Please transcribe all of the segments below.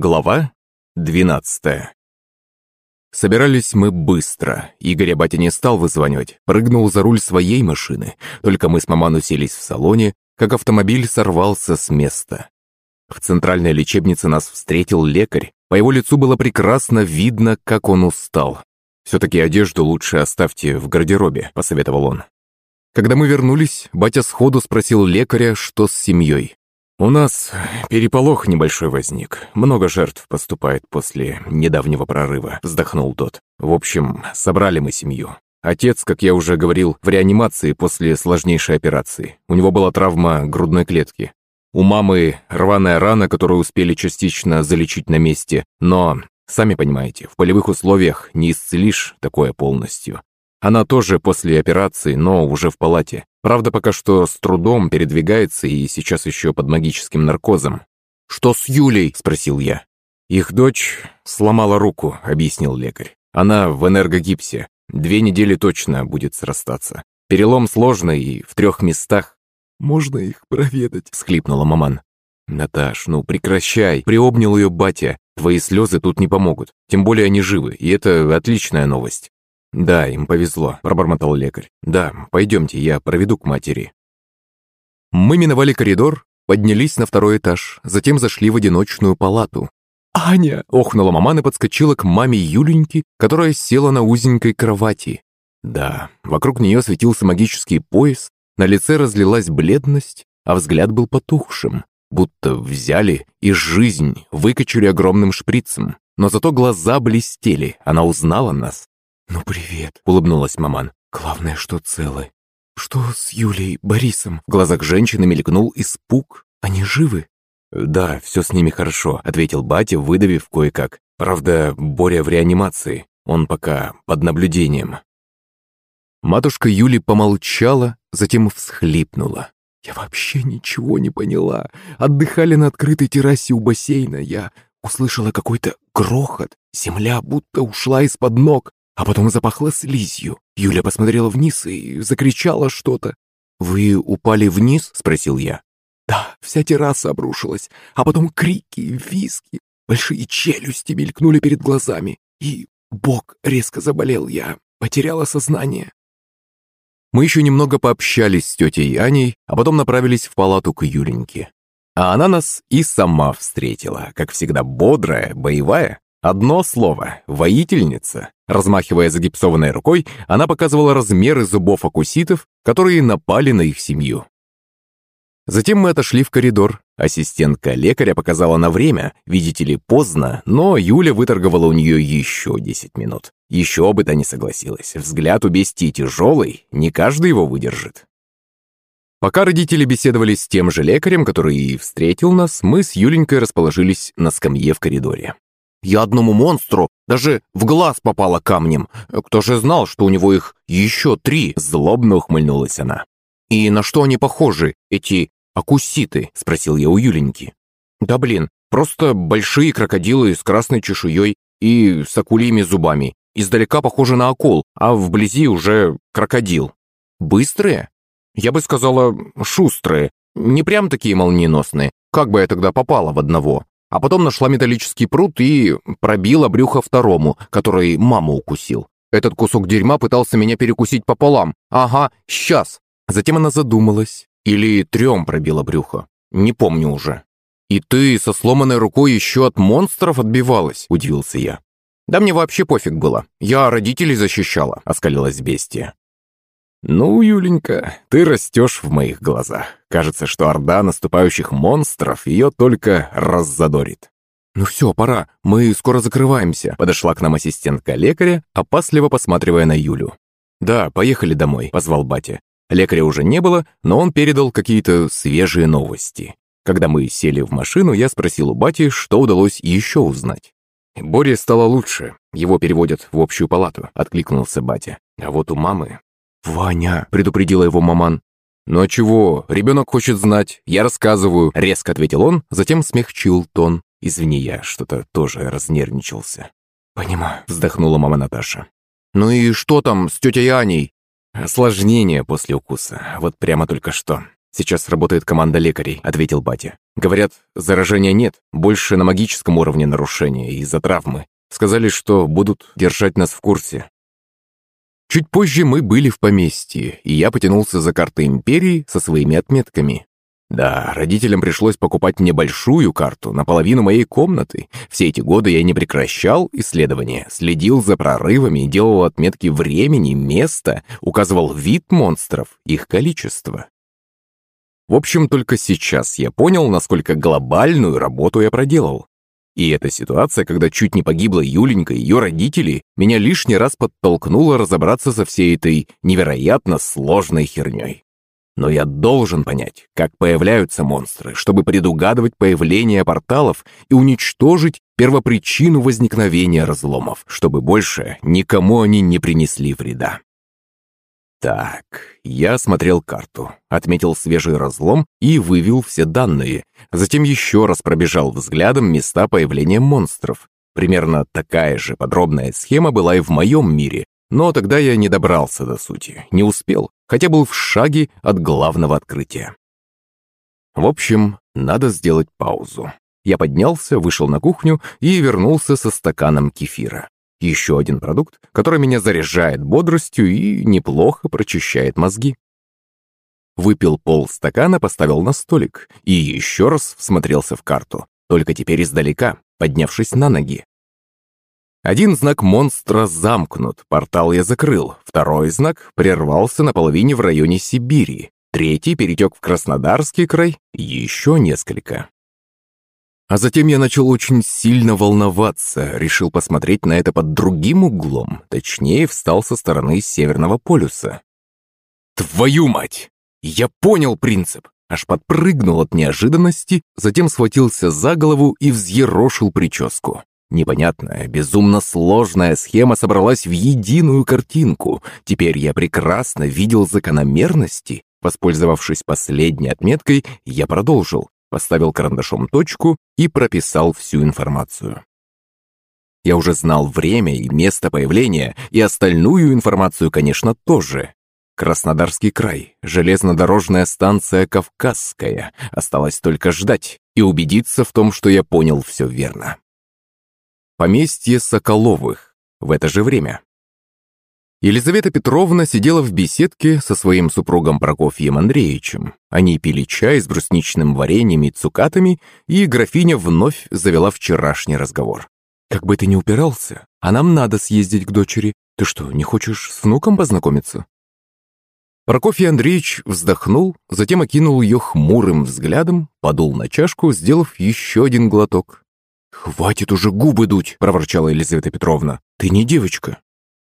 Глава 12 Собирались мы быстро. Игоря батя не стал вызванивать, прыгнул за руль своей машины. Только мы с маман уселись в салоне, как автомобиль сорвался с места. В центральной лечебнице нас встретил лекарь. По его лицу было прекрасно видно, как он устал. «Все-таки одежду лучше оставьте в гардеробе», – посоветовал он. Когда мы вернулись, батя сходу спросил лекаря, что с семьей. «У нас переполох небольшой возник. Много жертв поступает после недавнего прорыва», — вздохнул тот. «В общем, собрали мы семью. Отец, как я уже говорил, в реанимации после сложнейшей операции. У него была травма грудной клетки. У мамы рваная рана, которую успели частично залечить на месте, но, сами понимаете, в полевых условиях не исцелишь такое полностью. Она тоже после операции, но уже в палате. Правда, пока что с трудом передвигается и сейчас еще под магическим наркозом. «Что с Юлей?» – спросил я. «Их дочь сломала руку», – объяснил лекарь. «Она в энергогипсе. Две недели точно будет срастаться. Перелом сложный и в трех местах». «Можно их проведать?» – всхлипнула маман. «Наташ, ну прекращай!» – приобнял ее батя. «Твои слезы тут не помогут. Тем более они живы, и это отличная новость. «Да, им повезло», – пробормотал лекарь. «Да, пойдемте, я проведу к матери». Мы миновали коридор, поднялись на второй этаж, затем зашли в одиночную палату. «Аня!» – охнула маман и подскочила к маме Юленьки, которая села на узенькой кровати. Да, вокруг нее светился магический пояс, на лице разлилась бледность, а взгляд был потухшим, будто взяли и жизнь выкачали огромным шприцем. Но зато глаза блестели, она узнала нас. «Ну, привет», — улыбнулась маман. «Главное, что целы. Что с Юлей, Борисом?» В глазах женщины мелькнул испуг. «Они живы?» «Да, все с ними хорошо», — ответил батя, выдавив кое-как. «Правда, Боря в реанимации. Он пока под наблюдением». Матушка Юли помолчала, затем всхлипнула. «Я вообще ничего не поняла. Отдыхали на открытой террасе у бассейна. Я услышала какой-то грохот. Земля будто ушла из-под ног а потом запахло слизью. Юля посмотрела вниз и закричала что-то. «Вы упали вниз?» – спросил я. «Да, вся терраса обрушилась, а потом крики, визги, большие челюсти мелькнули перед глазами, и бок резко заболел, я потеряла сознание». Мы еще немного пообщались с тетей Аней, а потом направились в палату к Юленьке. А она нас и сама встретила, как всегда бодрая, боевая. Одно слово – воительница. Размахивая загипсованной рукой, она показывала размеры зубов акуситов, которые напали на их семью. Затем мы отошли в коридор. Ассистентка лекаря показала на время, видите ли, поздно, но Юля выторговала у нее еще 10 минут. Еще бы та не согласилась. Взгляд у бестии тяжелый, не каждый его выдержит. Пока родители беседовали с тем же лекарем, который и встретил нас, мы с Юленькой расположились на скамье в коридоре. Я одному монстру даже в глаз попала камнем. Кто же знал, что у него их еще три?» Злобно ухмыльнулась она. «И на что они похожи, эти акуситы?» Спросил я у Юленьки. «Да блин, просто большие крокодилы с красной чешуей и с акульими зубами. Издалека похожи на акул, а вблизи уже крокодил. Быстрые? Я бы сказала, шустрые. Не прям такие молниеносные. Как бы я тогда попала в одного? А потом нашла металлический пруд и пробила брюхо второму, который маму укусил. Этот кусок дерьма пытался меня перекусить пополам. Ага, сейчас. Затем она задумалась. Или трем пробила брюхо. Не помню уже. «И ты со сломанной рукой еще от монстров отбивалась?» – удивился я. «Да мне вообще пофиг было. Я родителей защищала», – оскалилась бестия. «Ну, Юленька, ты растешь в моих глазах. Кажется, что орда наступающих монстров ее только раззадорит». «Ну все, пора, мы скоро закрываемся», — подошла к нам ассистентка лекаря, опасливо посматривая на Юлю. «Да, поехали домой», — позвал батя. Лекаря уже не было, но он передал какие-то свежие новости. Когда мы сели в машину, я спросил у бати, что удалось еще узнать. «Боре стало лучше. Его переводят в общую палату», — откликнулся батя. «А вот у мамы «Ваня!» – предупредила его маман. «Ну а чего? Ребенок хочет знать. Я рассказываю», – резко ответил он, затем смягчил тон. «Извини, я что-то тоже разнервничался». «Понимаю», – вздохнула мама Наташа. «Ну и что там с тетей Аней?» «Осложнение после укуса. Вот прямо только что. Сейчас работает команда лекарей», – ответил батя. Говорят, заражения нет, больше на магическом уровне нарушения из-за травмы. Сказали, что будут держать нас в курсе. Чуть позже мы были в поместье, и я потянулся за картой Империи со своими отметками. Да, родителям пришлось покупать мне большую карту, наполовину моей комнаты. Все эти годы я не прекращал исследования, следил за прорывами, делал отметки времени, места, указывал вид монстров, их количество. В общем, только сейчас я понял, насколько глобальную работу я проделал. И эта ситуация, когда чуть не погибла Юленька и ее родители, меня лишний раз подтолкнула разобраться со всей этой невероятно сложной херней. Но я должен понять, как появляются монстры, чтобы предугадывать появление порталов и уничтожить первопричину возникновения разломов, чтобы больше никому они не принесли вреда. Так, я осмотрел карту, отметил свежий разлом и вывел все данные. Затем еще раз пробежал взглядом места появления монстров. Примерно такая же подробная схема была и в моем мире, но тогда я не добрался до сути, не успел, хотя был в шаге от главного открытия. В общем, надо сделать паузу. Я поднялся, вышел на кухню и вернулся со стаканом кефира. Еще один продукт, который меня заряжает бодростью и неплохо прочищает мозги. Выпил полстакана, поставил на столик и еще раз всмотрелся в карту, только теперь издалека, поднявшись на ноги. Один знак монстра замкнут, портал я закрыл. Второй знак прервался на половине в районе Сибири. Третий перетек в Краснодарский край. Еще несколько. А затем я начал очень сильно волноваться, решил посмотреть на это под другим углом, точнее, встал со стороны Северного полюса. «Твою мать! Я понял принцип!» Аж подпрыгнул от неожиданности, затем схватился за голову и взъерошил прическу. Непонятная, безумно сложная схема собралась в единую картинку. Теперь я прекрасно видел закономерности. Воспользовавшись последней отметкой, я продолжил поставил карандашом точку и прописал всю информацию. Я уже знал время и место появления, и остальную информацию, конечно, тоже. Краснодарский край, железнодорожная станция Кавказская. Осталось только ждать и убедиться в том, что я понял все верно. Поместье Соколовых. В это же время. Елизавета Петровна сидела в беседке со своим супругом Прокофьем Андреевичем. Они пили чай с брусничным вареньем и цукатами, и графиня вновь завела вчерашний разговор. «Как бы ты ни упирался, а нам надо съездить к дочери. Ты что, не хочешь с внуком познакомиться?» Прокофий Андреевич вздохнул, затем окинул ее хмурым взглядом, подул на чашку, сделав еще один глоток. «Хватит уже губы дуть!» – проворчала Елизавета Петровна. «Ты не девочка.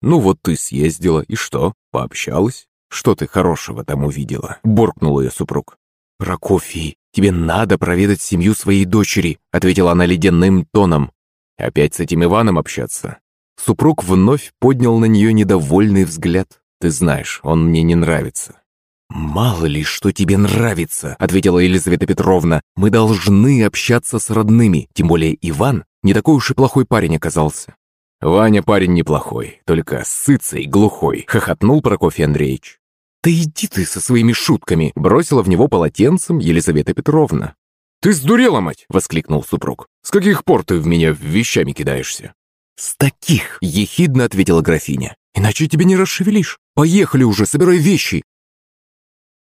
«Ну вот ты съездила, и что? Пообщалась? Что ты хорошего там увидела?» – буркнул ее супруг. «Прокофий, тебе надо проведать семью своей дочери», – ответила она ледяным тоном. «Опять с этим Иваном общаться?» Супруг вновь поднял на нее недовольный взгляд. «Ты знаешь, он мне не нравится». «Мало ли, что тебе нравится», — ответила Елизавета Петровна. «Мы должны общаться с родными, тем более Иван не такой уж и плохой парень оказался. «Ваня парень неплохой, только сыцый, глухой», — хохотнул Прокофий Андреевич. «Да иди ты со своими шутками!» — бросила в него полотенцем Елизавета Петровна. «Ты сдурела, мать!» — воскликнул супруг. «С каких пор ты в меня вещами кидаешься?» «С таких!» — ехидно ответила графиня. «Иначе тебя не расшевелишь. Поехали уже, собирай вещи!»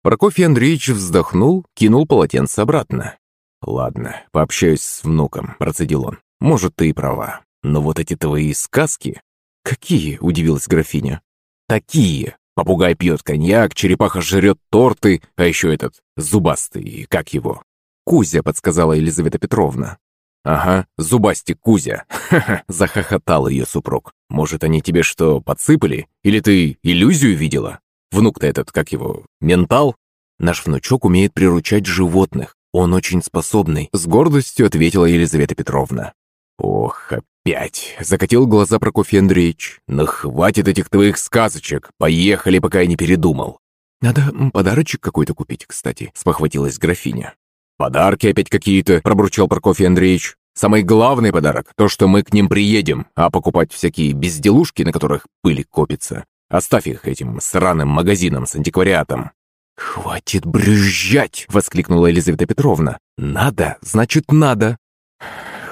Прокофий Андреевич вздохнул, кинул полотенце обратно. «Ладно, пообщаюсь с внуком», — процедил он. «Может, ты и права. Но вот эти твои сказки... Какие? Удивилась графиня. Такие. Попугай пьет коньяк, черепаха жрет торты, а еще этот зубастый, как его? Кузя, подсказала Елизавета Петровна. «Ага, зубастик Кузя!» Захохотал ее супруг. «Может, они тебе что, подсыпали? Или ты иллюзию видела? Внук-то этот, как его, ментал?» «Наш внучок умеет приручать животных. Он очень способный», — с гордостью ответила Елизавета Петровна. «Ох, опять!» — закатил глаза Прокофий Андреевич. «Ну хватит этих твоих сказочек! Поехали, пока я не передумал!» «Надо подарочек какой-то купить, кстати», — спохватилась графиня. «Подарки опять какие-то», — пробурчал Прокофий Андреевич. «Самый главный подарок — то, что мы к ним приедем, а покупать всякие безделушки, на которых пыль копится, оставь их этим сраным магазинам с антиквариатом». «Хватит брюзжать!» — воскликнула Елизавета Петровна. «Надо, значит, надо!»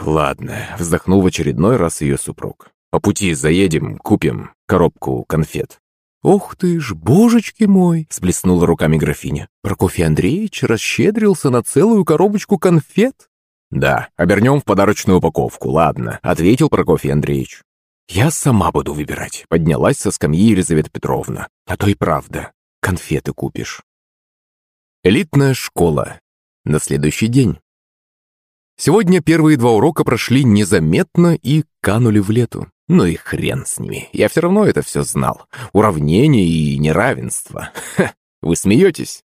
«Ладно», — вздохнул в очередной раз ее супруг. «По пути заедем, купим коробку конфет». «Ох ты ж, божечки мой!» — сплеснула руками графиня. «Прокофий Андреевич расщедрился на целую коробочку конфет?» «Да, обернем в подарочную упаковку, ладно», — ответил Прокофий Андреевич. «Я сама буду выбирать», — поднялась со скамьи Елизавета Петровна. «А то и правда, конфеты купишь». Элитная школа. На следующий день. Сегодня первые два урока прошли незаметно и канули в лету. Ну и хрен с ними, я все равно это все знал. Уравнение и неравенство. Ха, вы смеетесь?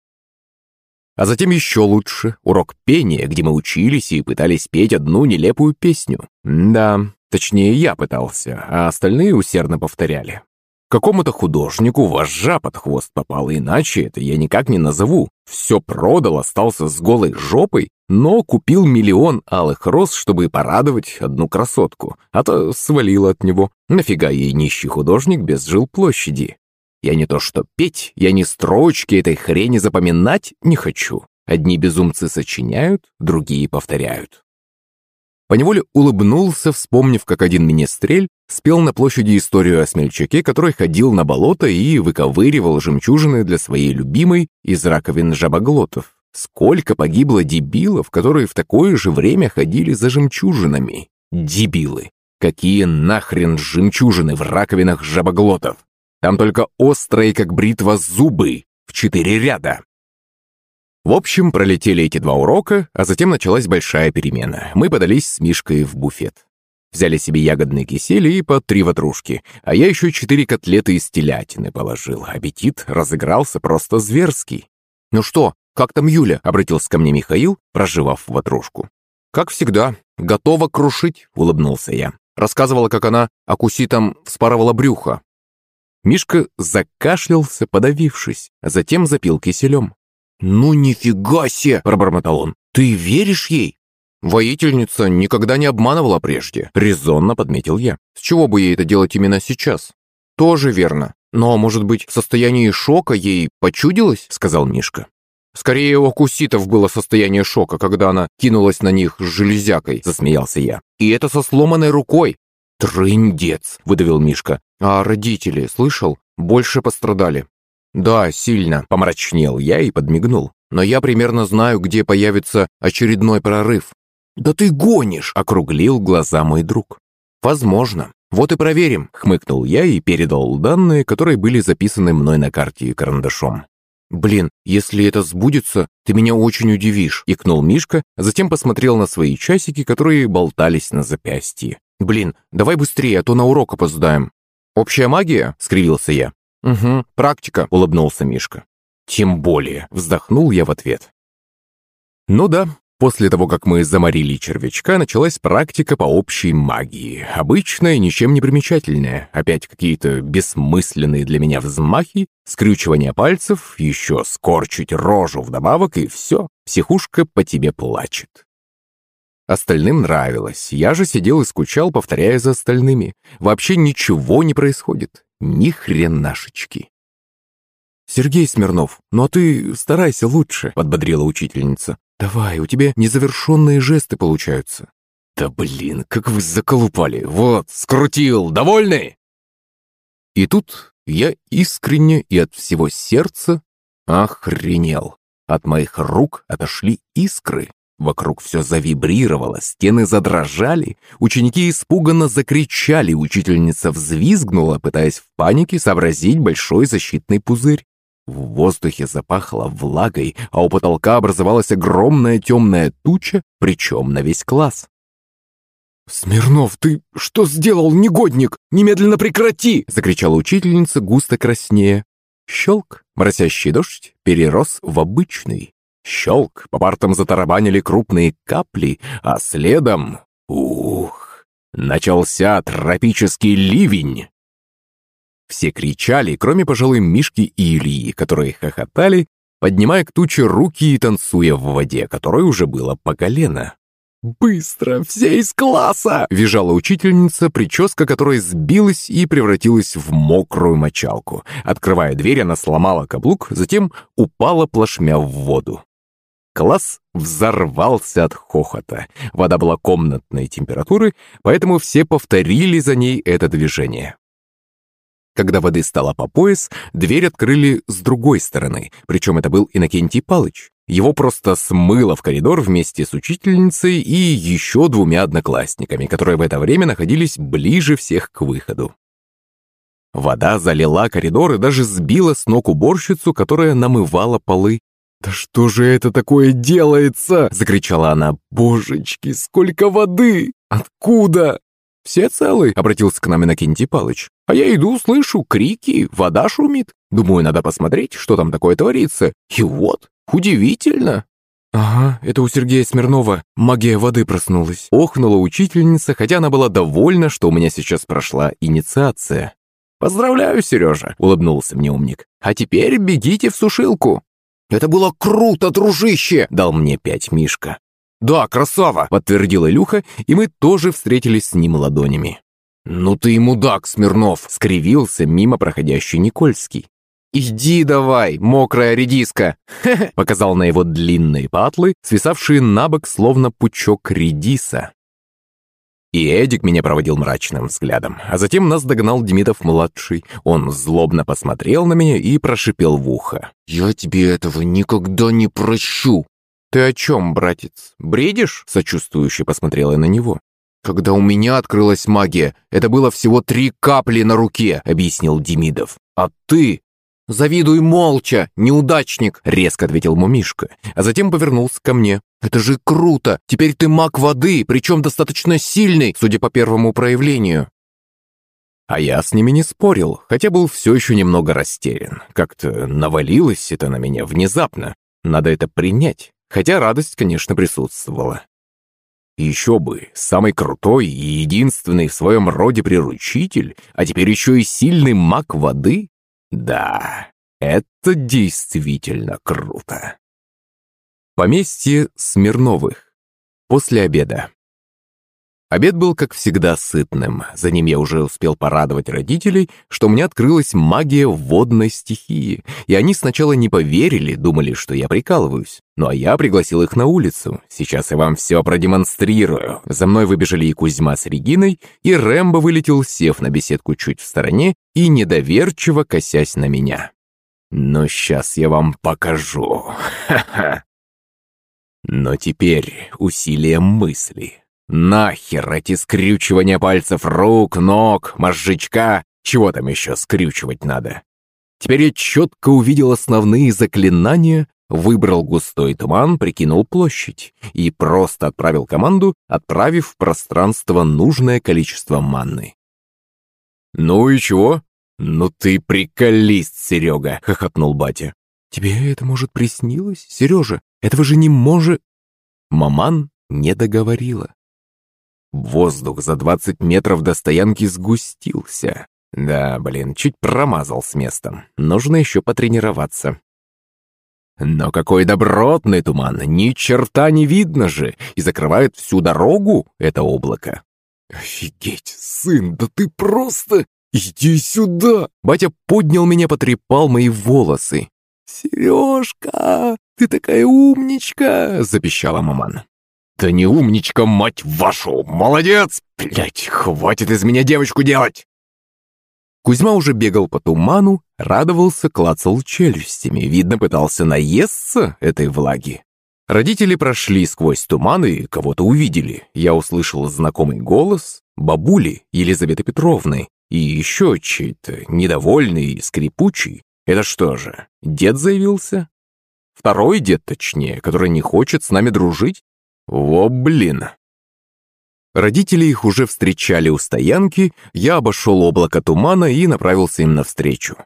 А затем еще лучше, урок пения, где мы учились и пытались петь одну нелепую песню. Да, точнее я пытался, а остальные усердно повторяли. Какому-то художнику вожжа под хвост попало, иначе это я никак не назову. Все продал, остался с голой жопой, но купил миллион алых роз, чтобы порадовать одну красотку, а то свалил от него. Нафига ей нищий художник без жилплощади? Я не то что петь, я ни строчки этой хрени запоминать не хочу. Одни безумцы сочиняют, другие повторяют. Поневоле улыбнулся, вспомнив, как один министрель спел на площади историю о смельчаке, который ходил на болото и выковыривал жемчужины для своей любимой из раковин жабоглотов. Сколько погибло дебилов, которые в такое же время ходили за жемчужинами. Дебилы. Какие нахрен жемчужины в раковинах жабоглотов? Там только острые, как бритва, зубы в четыре ряда. В общем, пролетели эти два урока, а затем началась большая перемена. Мы подались с Мишкой в буфет. Взяли себе ягодные кисели и по три ватрушки, а я еще четыре котлеты из телятины положил. Аппетит разыгрался просто зверский. «Ну что, как там Юля?» — обратился ко мне Михаил, проживав ватрушку. «Как всегда, готова крушить», — улыбнулся я. Рассказывала, как она акуситом вспарывала брюхо. Мишка закашлялся, подавившись, а затем запил киселем. «Ну нифига себе!» – пробормотал он. «Ты веришь ей?» «Воительница никогда не обманывала прежде», – резонно подметил я. «С чего бы ей это делать именно сейчас?» «Тоже верно. Но, может быть, в состоянии шока ей почудилось?» – сказал Мишка. «Скорее, у Акуситов было состояние шока, когда она кинулась на них с железякой», – засмеялся я. «И это со сломанной рукой». «Трындец», – выдавил Мишка. «А родители, слышал, больше пострадали». «Да, сильно», — помрачнел я и подмигнул. «Но я примерно знаю, где появится очередной прорыв». «Да ты гонишь!» — округлил глаза мой друг. «Возможно. Вот и проверим», — хмыкнул я и передал данные, которые были записаны мной на карте карандашом. «Блин, если это сбудется, ты меня очень удивишь», — икнул Мишка, затем посмотрел на свои часики, которые болтались на запястье. «Блин, давай быстрее, а то на урок опоздаем». «Общая магия?» — скривился я. «Угу, практика», — улыбнулся Мишка. «Тем более», — вздохнул я в ответ. Ну да, после того, как мы заморили червячка, началась практика по общей магии. Обычная, ничем не примечательная. Опять какие-то бессмысленные для меня взмахи, скрючивание пальцев, еще скорчить рожу вдобавок, и все, психушка по тебе плачет. Остальным нравилось. Я же сидел и скучал, повторяя за остальными. Вообще ничего не происходит. Ни хренашечки. «Сергей Смирнов, ну а ты старайся лучше», — подбодрила учительница. «Давай, у тебя незавершенные жесты получаются». «Да блин, как вы заколупали! Вот, скрутил! Довольны?» И тут я искренне и от всего сердца охренел. От моих рук отошли искры. Вокруг все завибрировало, стены задрожали, ученики испуганно закричали, учительница взвизгнула, пытаясь в панике сообразить большой защитный пузырь. В воздухе запахло влагой, а у потолка образовалась огромная темная туча, причем на весь класс. «Смирнов, ты что сделал, негодник? Немедленно прекрати!» — закричала учительница, густо краснея. Щелк, моросящий дождь, перерос в обычный. Щелк, по партам затарабанили крупные капли, а следом... Ух! Начался тропический ливень. Все кричали, кроме, пожалуй, Мишки и Ильи, которые хохотали, поднимая к туче руки и танцуя в воде, которой уже было по колено. «Быстро! Все из класса!» – визжала учительница, прическа которой сбилась и превратилась в мокрую мочалку. Открывая дверь, она сломала каблук, затем упала плашмя в воду. Класс взорвался от хохота. Вода была комнатной температуры, поэтому все повторили за ней это движение. Когда воды стало по пояс, дверь открыли с другой стороны, причем это был Иннокентий Палыч. Его просто смыло в коридор вместе с учительницей и еще двумя одноклассниками, которые в это время находились ближе всех к выходу. Вода залила коридор и даже сбила с ног уборщицу, которая намывала полы. «Да что же это такое делается?» – закричала она. «Божечки, сколько воды! Откуда?» «Все целы?» — обратился к нам Иннокентий Палыч. «А я иду, слышу крики, вода шумит. Думаю, надо посмотреть, что там такое творится. И вот, удивительно!» «Ага, это у Сергея Смирнова магия воды проснулась», — охнула учительница, хотя она была довольна, что у меня сейчас прошла инициация. «Поздравляю, Сережа», — улыбнулся мне умник. «А теперь бегите в сушилку». «Это было круто, дружище!» — дал мне пять Мишка. «Да, красава!» — подтвердил Илюха, и мы тоже встретились с ним ладонями. «Ну ты и мудак, Смирнов!» — скривился мимо проходящий Никольский. «Иди давай, мокрая редиска!» — показал на его длинные патлы, свисавшие на бок, словно пучок редиса. И Эдик меня проводил мрачным взглядом, а затем нас догнал Демидов-младший. Он злобно посмотрел на меня и прошипел в ухо. «Я тебе этого никогда не прощу!» «Ты о чем, братец? Бредишь?» – сочувствующе посмотрела на него. «Когда у меня открылась магия, это было всего три капли на руке», – объяснил Демидов. «А ты...» «Завидуй молча, неудачник!» – резко ответил Мумишка, а затем повернулся ко мне. «Это же круто! Теперь ты маг воды, причем достаточно сильный, судя по первому проявлению!» А я с ними не спорил, хотя был все еще немного растерян. Как-то навалилось это на меня внезапно. Надо это принять хотя радость, конечно, присутствовала. Еще бы, самый крутой и единственный в своем роде приручитель, а теперь еще и сильный маг воды? Да, это действительно круто. Поместье Смирновых. После обеда. Обед был, как всегда, сытным. За ним я уже успел порадовать родителей, что у меня открылась магия водной стихии. И они сначала не поверили, думали, что я прикалываюсь. Ну а я пригласил их на улицу. Сейчас я вам все продемонстрирую. За мной выбежали и Кузьма с Региной, и Рэмбо вылетел, сев на беседку чуть в стороне и недоверчиво косясь на меня. Но сейчас я вам покажу. Ха-ха. Но теперь усилием мысли. Нахер эти скрючивания пальцев рук, ног, мозжечка, чего там еще скрючивать надо? Теперь я четко увидел основные заклинания, выбрал густой туман, прикинул площадь и просто отправил команду, отправив в пространство нужное количество манны. «Ну и чего? Ну ты приколист, Серега!» — хохотнул батя. «Тебе это, может, приснилось, Сережа? Этого же не может...» Маман не договорила. Воздух за 20 метров до стоянки сгустился. Да, блин, чуть промазал с местом. Нужно еще потренироваться. Но какой добротный туман, ни черта не видно же, и закрывает всю дорогу это облако. «Офигеть, сын, да ты просто... Иди сюда!» Батя поднял меня, потрепал мои волосы. «Сережка, ты такая умничка!» — запищала маман. «Да не умничка, мать вашу! Молодец! Блять, хватит из меня девочку делать!» Кузьма уже бегал по туману, радовался, клацал челюстями, видно, пытался наесться этой влаги. Родители прошли сквозь туман и кого-то увидели. Я услышал знакомый голос бабули Елизаветы Петровны и еще чей-то недовольный и скрипучий. Это что же, дед заявился? Второй дед, точнее, который не хочет с нами дружить? Во блин! Родители их уже встречали у стоянки, я обошел облако тумана и направился им навстречу.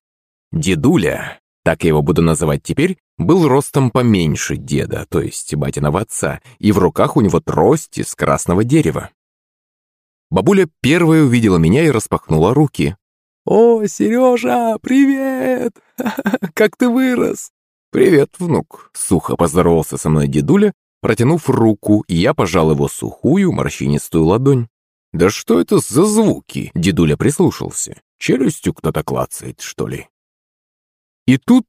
Дедуля, так я его буду называть теперь, был ростом поменьше деда, то есть батиного отца, и в руках у него трость из красного дерева. Бабуля первая увидела меня и распахнула руки. «О, Сережа, привет! Как ты вырос!» «Привет, внук!» — сухо поздоровался со мной дедуля Протянув руку, я пожал его сухую, морщинистую ладонь. «Да что это за звуки?» — дедуля прислушался. «Челюстью кто-то клацает, что ли?» И тут,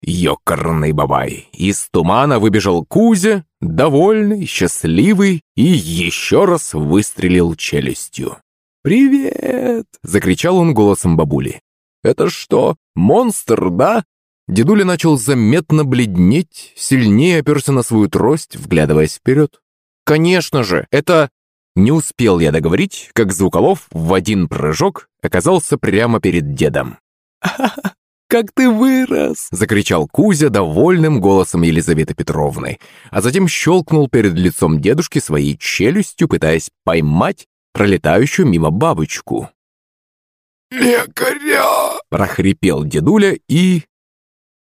ёкарный бабай, из тумана выбежал Кузя, довольный, счастливый, и еще раз выстрелил челюстью. «Привет!» — закричал он голосом бабули. «Это что, монстр, да?» Дедуля начал заметно бледнеть, сильнее оперся на свою трость, вглядываясь вперед. «Конечно же, это...» Не успел я договорить, как Звуколов в один прыжок оказался прямо перед дедом. «Ха-ха, как ты вырос!» — закричал Кузя довольным голосом Елизаветы Петровны, а затем щелкнул перед лицом дедушки своей челюстью, пытаясь поймать пролетающую мимо бабочку. «Лекаря!» — прохрипел дедуля и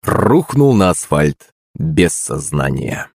рухнул на асфальт без сознания.